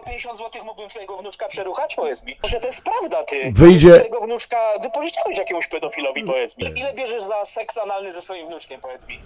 za 50 zł mógłbym twojego wnuczka przeruchać? Powiedz mi. Może to jest prawda, ty. Wyjdzie- Twojego wnuczka wypożyczałeś jakiemuś pedofilowi, powiedz mi. Ile bierzesz za seks analny ze swoim wnuczkiem, powiedz mi?